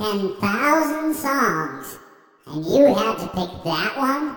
10,000 songs, and you had to pick that one?